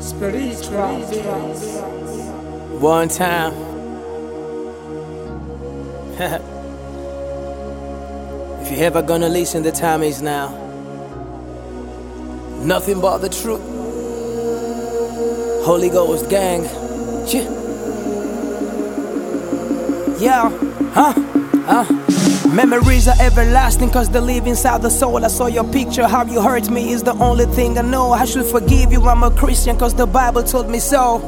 Spiritual One time. if you're ever gonna listen, the time is now. Nothing but the truth. Holy Ghost gang. Yeah. Yeah. Huh? Huh? Memories are everlasting cause they live inside the soul. I saw your picture, how you hurt me is the only thing I know. I should forgive you, I'm a Christian cause the Bible told me so.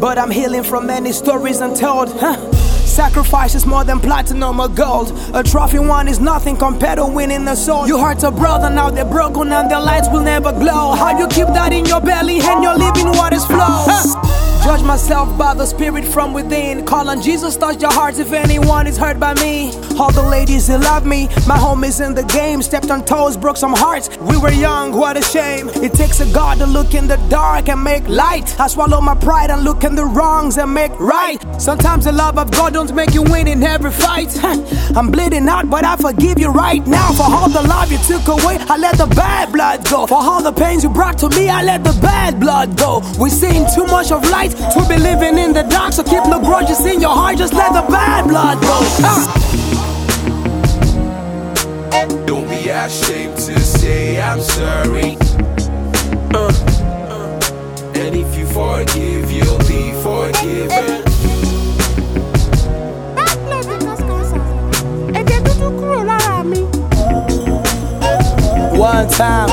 But I'm healing from many stories untold. Huh? Sacrifice is more than platinum or gold. A trophy one is nothing compared to winning the soul. You hurt a brother, now they're broken and their lights will never glow. How you keep that in your belly and your living waters flow? Huh? Judge myself by the spirit from within. Call on Jesus, touch your hearts if anyone is hurt by me. All the ladies that love me, my home is in the game. Stepped on toes, broke some hearts. We were young, what a shame. It takes a God to look in the dark and make light. I swallow my pride and look in the wrongs and make right. Sometimes the love of God don't make you win in every fight. I'm bleeding out, but I forgive you right now. For all the love you took away, I let the bad blood go. For all the pains you brought to me, I let the bad blood go. We're seeing too much of light to be living in the dark, so keep no grudges in your heart, just let the bad blood go. Ah. Don't be ashamed to say I'm sorry. Uh, uh, and if you forgive, you'll be forgiven. One time,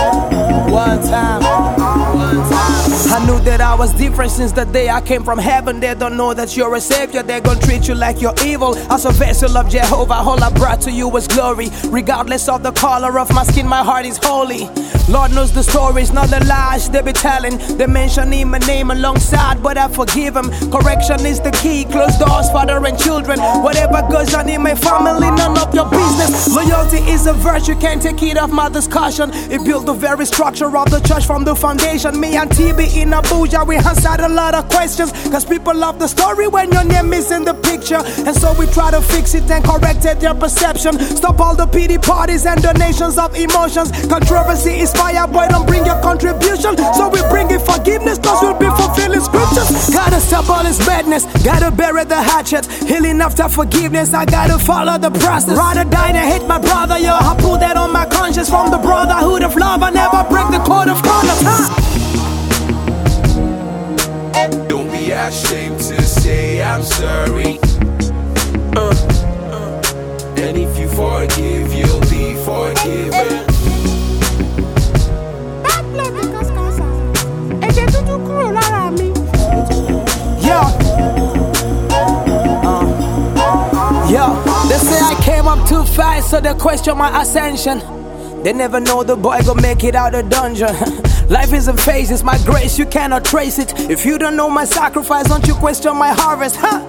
I knew that I was different since the day I came from heaven. They don't know that you're a savior, they're gonna treat you like you're evil. As a vessel of Jehovah, all I brought to you was glory. Regardless of the color of my skin, my heart is holy. Lord knows the stories, not the lies they be telling. They mention him my name alongside, but I forgive them. Correction is the key, close doors, father and children. Whatever goes on in my family, none of your business. Loyalty is a virtue, can't take it off my discussion. It built the very structure of the church from the foundation. Me and TB in Abuja, we answered a lot of questions. Cause people love the story when your name is in the picture. And so we try to fix it and corrected their perception. Stop all the pity parties and donations of emotions. Controversy is fire, boy, don't bring your contribution. So we bring in forgiveness, cause we'll be fulfilling scriptures. Gotta stop all this madness, gotta bury the hatchet. Healing after forgiveness, I gotta follow the process. Rather die than hate my brother, yo. I put that on my conscience from the brotherhood of love. I never break the code of conduct. Huh? Ashamed to say I'm sorry. Uh, uh, and if you forgive, you'll be forgiven. Uh, yeah. They say I came up too fast, so they question my ascension. They never know the boy gon' make it out of dungeon. Life is in it's my grace, you cannot trace it. If you don't know my sacrifice, don't you question my harvest, huh?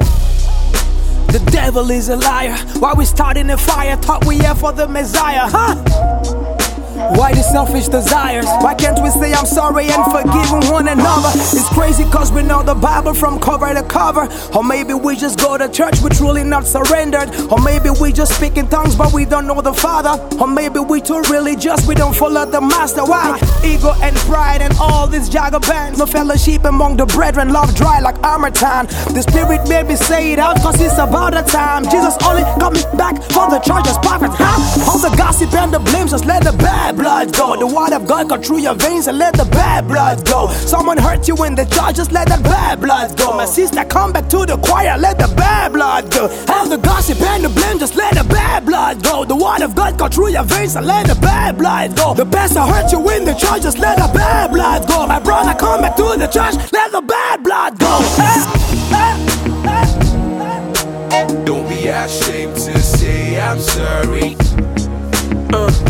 The devil is a liar. Why we starting a fire? Thought we here for the Messiah, huh? Why the selfish desires? Why can't we say I'm sorry and forgive one another? It's crazy cause we know the Bible from cover to cover. Or maybe we just go to church, we truly not surrendered. Or maybe we just speak in tongues, but we don't know the Father. Or maybe we too religious, we don't follow the Master. Why? Ego and pride and all these jagger bands. No fellowship among the brethren, love dry like Harmattan. The Spirit made me say it out cause it's about the time. Jesus only coming back for the as perfect, huh? All the gossip and the blames, just let the bad blood go. The word of God cut through your veins and let the bad blood go. Someone hurt you in the church, just let the bad blood go. My sister, come back to the choir, let the bad blood go. All the gossip and the blame, just let the bad blood go. The word of God cut through your veins and let the bad blood go. The pastor hurt you in the church, just let the bad blood go. My brother, come back to the church, let the bad blood go. Don't be ashamed to say I'm sorry. Uh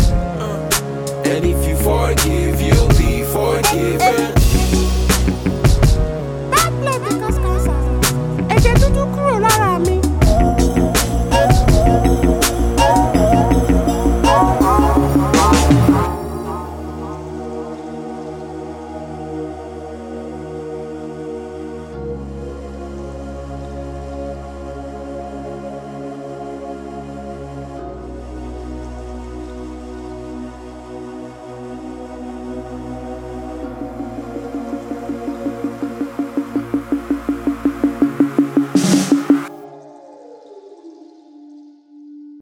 forgive, you, be forgiven.